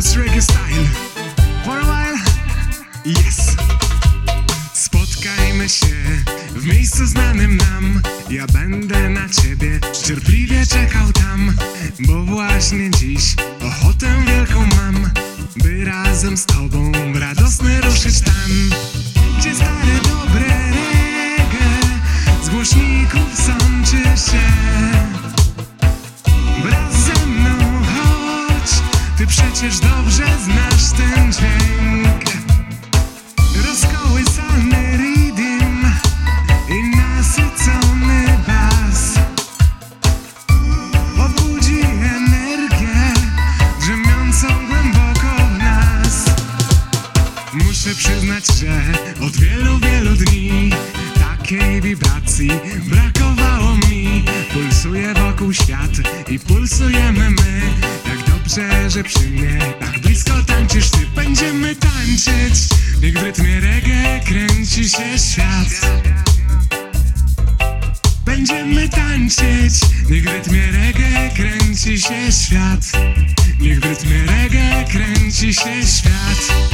Roots Reggae Style. For a while, yes. Spotkajmy się w miejscu znanym nam. Ja będę na ciebie cierpliwie czekał tam, bo właśnie dziś ochotę wielką mam, by razem z tobą radosny ruszyć tam, gdzie stare dobre reggae z głośników sączy się. Przecież dobrze znasz ten dźwięk. Rozkołysany rytm i nasycony bas. Obudzi energię drzemiącą głęboko w nas. Muszę przyznać, że od wielu, wielu dni Takiej wibracji. Brakowało mi Pulsuje wokół świat i pulsujemy my. Jak dobrze, że przy mnie tak blisko tańczysz. Ty Będziemy tańczyć, niech w rytmie reggae kręci się świat. Będziemy tańczyć, niech w rytmie reggae kręci się świat. Niech w rytmie reggae kręci się świat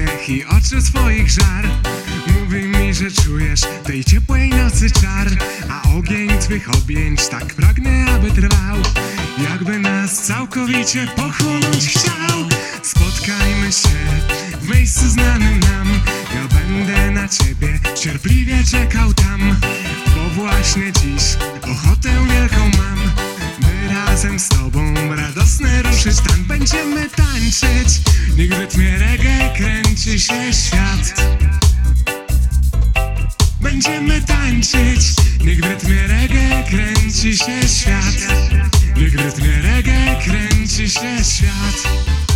uśmiech i oczy twoich żar. Mówi mi, że czujesz tej ciepłej nocy czar A ogień twych objęć tak pragnę, aby trwał. Jakby nas całkowicie pochłonąć chciał. Spotkajmy się w miejscu znanym nam. Ja będę na ciebie cierpliwie czekał tam Bo właśnie dziś ochotę wielką mam by razem z tobą radosny ruszyć tam Będziemy tańczyć, niech w rytmie reggae kręci się świat. Będziemy tańczyć, niech w rytmie reggae kręci się świat. Niech w rytmie reggae kręci się świat